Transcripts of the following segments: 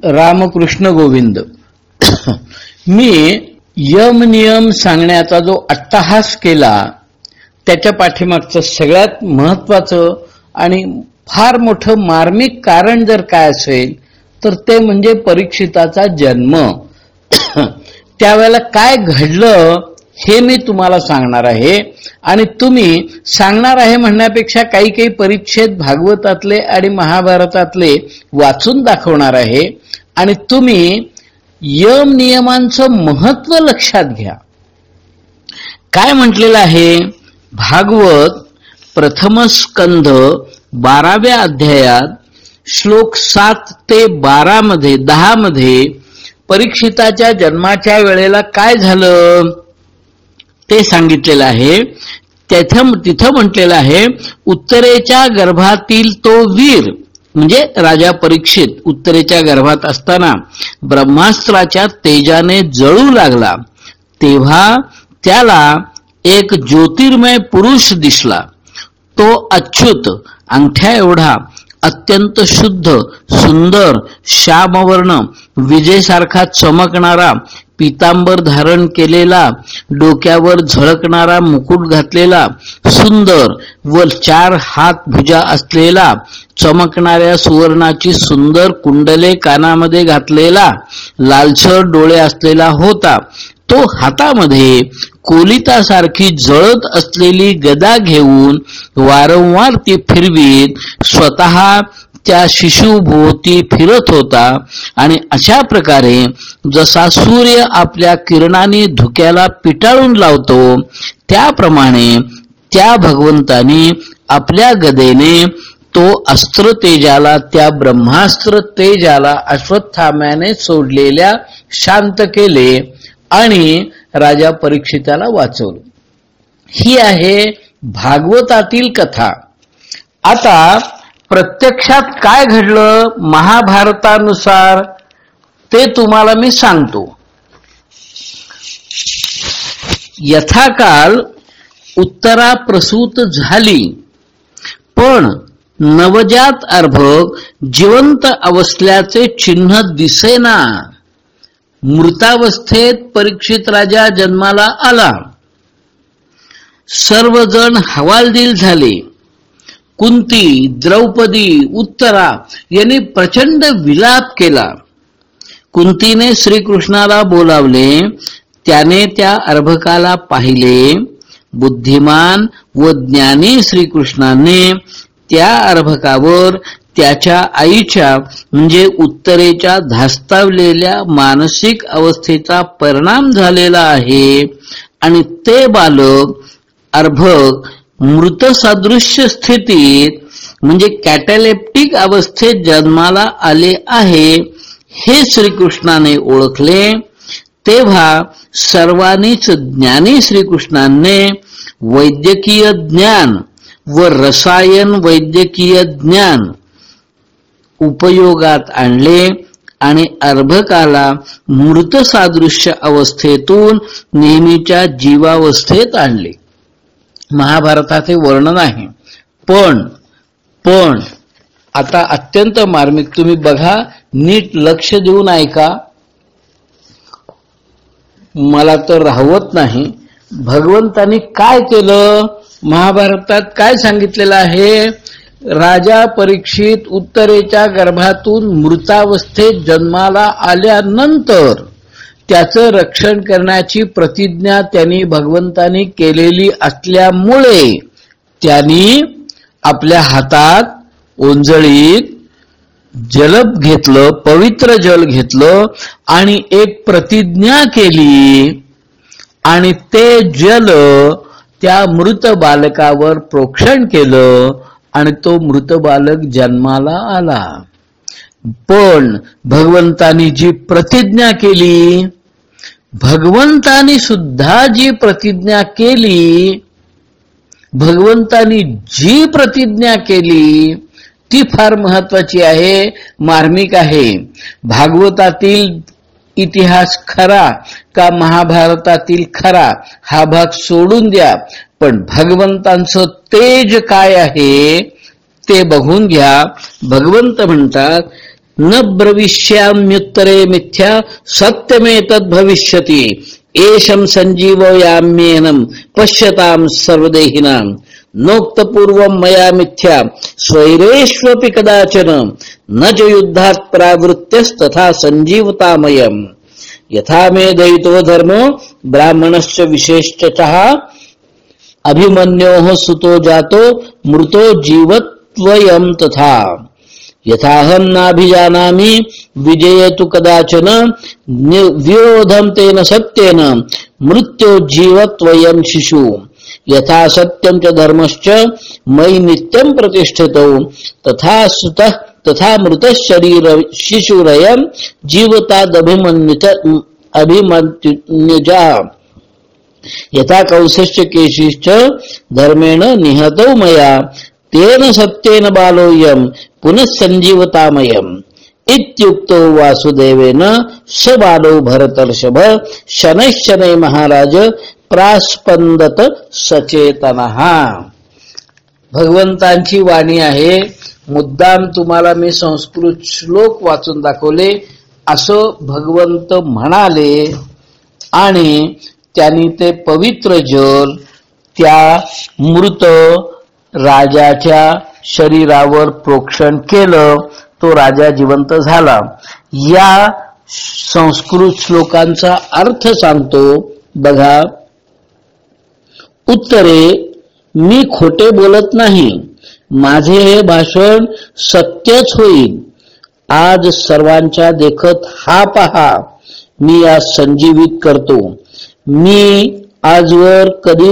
रामकृष्ण गोविंद. मी M नियम सांगण्याचा जो अट्टहास केला त्याच्या पाठीमागचं सगळ्यात महत्वाचं आणि फार मोठं मार्मिक कारण जर काय असेल तर ते म्हणजे परीक्षिताचा जन्म. त्यावेळेला काय घडलं हे मी तुम्हाला सांगणार आहे. आणि तुम्ही सांगणार आहे म्हणण्यापेक्षा काही काही परिच्छेद भागवतातले आणि महाभारतातले वाचून दाखवणार आहे. आणि तुम्ही यम नियमांचं महत्त्व लक्षात घ्या. काय म्हटलेलं आहे? भागवत प्रथम स्कंध बाराव्या अध्यायात श्लोक सात ते बारा मध्ये दहा मध्ये परीक्षिताच्या जन्माच्या वेळेला काय झालं? ते सांगितलेलं आहे. तिथं तिथं म्हटलेलं आहे उत्तरेच्या गर्भातील तो वीर म्हणजे राजा परीक्षित उत्तरेच्या गर्भात असताना ब्रह्मास्त्राच्या तेजाने जळू लागला. तेव्हा त्याला एक ज्योतिर्मय पुरुष दिसला. तो अच्युत अंगठ्या एवढा अत्यंत शुद्ध सुंदर श्यामवर्ण विजेसारखा चमकणारा पितांबर धारण केलेला डोक्यावर झळकणारा मुकुट घातलेला सुंदर व चार हात भुजा असलेला चमकणाऱ्या सुवर्णाची सुंदर कुंडले कानामध्ये घातलेला लालसर डोळे असलेला होता. तो हातामध्ये कोलितासारखी जळत असलेली गदा घेऊन वारंवार ती फिरवीत स्वतः त्या शिशुभोवती फिरत होता आणि अशा प्रकारे जसा सूर्य आपल्या किरणाने धुक्याला पिटाळून लावतो त्याप्रमाणे त्या भगवंतानी आपल्या गदेने तो अस्त्र तेजाला त्या ब्रह्मास्त्र तेजाला अश्वत्थाम्याने सोडलेल्या शांत केले आणि राजा परीक्षिताला वाचवलं. ही आहे भागवतातील कथा. आता प्रत्यक्षात काय घडलं? महाभारतानुसार ते तुम्हाला मी सांगतो. यथाकाल उत्तरा प्रसूत झाली. पण नवजात अर्भक जिवंत अवस्थल्याचे चिन्ह दिसेना. मृतावस्थेत परीक्षित राजा जन्माला आला. सर्वजण हवालदिल झाले. कुंती द्रौपदी उत्तरा यांनी प्रचंड विलाप केला. कुंतीने श्रीकृष्णाला बोलावले त्याने त्या अर्भकाला पाहिले. बुद्धिमान व ज्ञानी श्रीकृष्णाने त्या अर्भकावर त्याच्या आईच्या म्हणजे उत्तरेच्या धास्तावलेल्या मानसिक अवस्थेचा परिणाम झालेला आहे. आणि ते बालक अर्भक मृत सदृश्य स्थितीत म्हणजे कॅटॅलेप्टिक अवस्थेत जन्माला आले आहे हे श्रीकृष्णाने ओळखले. तेव्हा सर्वांनीच ज्ञानी श्रीकृष्णाने वैद्यकीय ज्ञान व रसायन वैद्यकीय ज्ञान उपयोगात आणले आणि अर्भकाला मृत सादृश्य अवस्थेतून नेहमीच्या जीवावस्थेत आणले. महाभारताचे वर्णन आहे. पण पण आता अत्यंत मार्मिक तुम्ही बघा नीट लक्ष देऊन ऐका. मला तर राहवत नाही. भगवंतानी काय केलं? महाभारतात काय सांगितलेलं आहे? राजा परीक्षित उत्तरेच्या गर्भातून मृतावस्थेत जन्माला आल्यानंतर त्याचं रक्षण करण्याची प्रतिज्ञा त्यांनी भगवंतानी केलेली असल्यामुळे त्यांनी आपल्या हातात ओंजळीत जलप घेतलं पवित्र जल घेतलं आणि एक प्रतिज्ञा केली. आणि ते जल त्या मृत बालकावर प्रोक्षण केलं आणि तो मृत बालक जन्माला आला. पण भगवंतानी जी प्रतिज्ञा केली भगवंतानी सुद्धा जी प्रतिज्ञा केली भगवंतानी जी प्रतिज्ञा केली ती फार महत्वाची आहे मार्मिक आहे. भागवतातील इतिहास खरा का महाभारतातील खरा हा भाग सोडून द्या. पण भगवंतांचं तेज काय आहे ते बघून घ्या. भगवंत म्हणतात न ब्रविष्याम्युत्तरे मिथ्या सत्यमेतद् भविष्यति एषं सञ्जीवयाम्येनं पश्यतां सर्वदेहिनां। नोक्तपूर्वं मया मिथ्या स्वैरेष्वपि कदाचन। न च युद्धात् प्रावृत्त्यस्तथा सञ्जीवतामयम् यथा मे दयितो धर्मो ब्राह्मणश्च विशेषतः अभिमन्योः सुतो जातो मृतो जीवत्वयम् तथा। यथाहं नाभिजानामि विजयतु कदाचन विरोधम विरोधं तेन सत्येन मृत्यो जीवत्वयं शिशु। यथा सत्यं च धर्मश्च मयि नित्यम प्रतिष्ठितौ। तथा सुत तथा मृत शरीर शिशुरयं जीवतादभिमन्वित अभिमन्युजा। यथा कौशश्च केशिश्च धर्मेण निहतौ मया। तेन सत्येन बालोयम पुनः इत्युक्तो वासुदेवेन स बालो भरतर्षभ शनै शनै महाराज प्रास्पंदत सचेतन। भगवंतांची वाणी आहे मुद्दाम तुम्हाला मी संस्कृत श्लोक वाचून दाखवले असं भगवंत म्हणाले. आणि त्यांनी ते पवित्र जल त्या मृत राजाच्या शरीरावर प्रोक्षण केलं तो राजा जिवंत झाला. या संस्कृत श्लोकांचा अर्थ सांगतो बघा उत्तरे मी खोटे बोलत नाही माझे हे भाषण सत्यच होईल. आज सर्वांच्या देखत हा पहा मी आज संजीवित करतो. मी आजवर कधी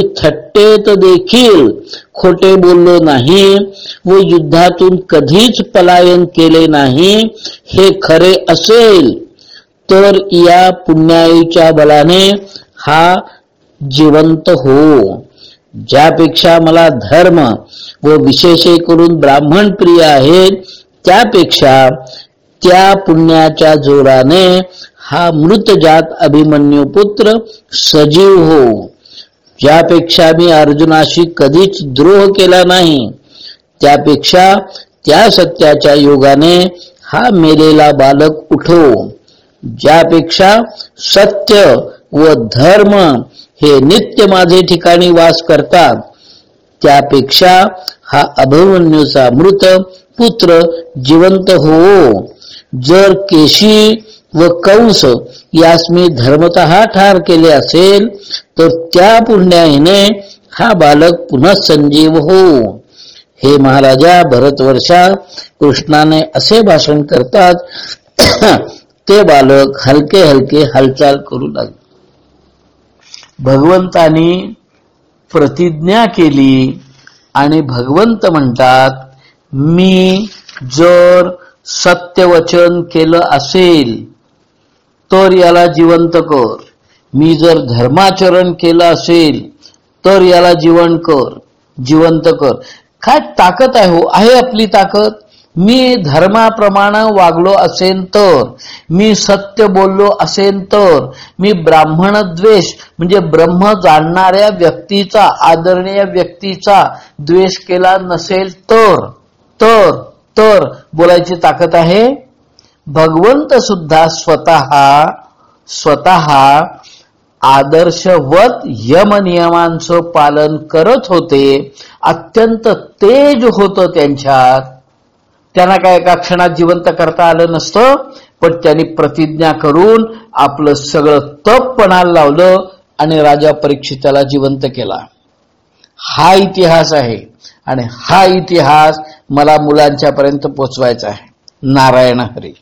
थट्टेत देखील खोटे बोललो नाही व युद्धातून कधीच पलायन केले नाही हे खरे असेल तर या पुण्याईच्या बलाने हा जिवंत हो. ज्यापेक्षा मला धर्म व विशेषे करून ब्राह्मण प्रिय आहेत त्यापेक्षा त्या पुण्याच्या जोराने हा मृतजात अभिमन्यू पुत्र सजीव हो. ज्यापेक्षा मी अर्जुनाशी कधीच द्रोह केला नाही. त्यापेक्षा त्या सत्याच्या योगाने हा मेलेला बालक उठो. ज्यापेक्षा सत्य व धर्म हे नित्य माझे ठिकाणी वास करतात त्यापेक्षा हा अभिमन्यूचा मृत पुत्र जिवंत होवो. जर केशी व कंस यास मी धर्मत ठार केले असेल तर त्या पुण्याईने हा बालक पुन्हा संजीव हो. हे महाराजा भरतवर्षा कृष्णाने असे भाषण करतात ते बालक हलके हलके हालचाल करू लागले. भगवंतानी प्रतिज्ञा केली आणि भगवंत म्हणतात मी जर सत्यवचन केलं असेल तर याला जिवंत कर. मी जर धर्माचरण केलं असेल तर याला जीवन कर. जिवंत कर. काय ताकद आहे हो? आहे आपली ताकद? मी धर्माप्रमाणे वागलो असेल तर मी सत्य बोललो असेल तर मी ब्राह्मण द्वेष म्हणजे ब्रह्म जाणणाऱ्या व्यक्तीचा आदरणीय व्यक्तीचा द्वेष केला नसेल तर तर तर बोलायची ताकद आहे? भगवंत सुद्धा स्वतः स्वतः आदर्शवत यम नियमांचं पालन करत होते. अत्यंत तेज होतं त्यांच्यात. त्यांना काय एका क्षणात जिवंत करता आलं नसतं पण त्यांनी प्रतिज्ञा करून आपलं सगळं तप पणाला लावलं आणि राजा परीक्षिताला जिवंत केला. हा इतिहास आहे आणि हा इतिहास मला मुलांच्या पर्यंत पोचवायचा आहे. नारायण हरी.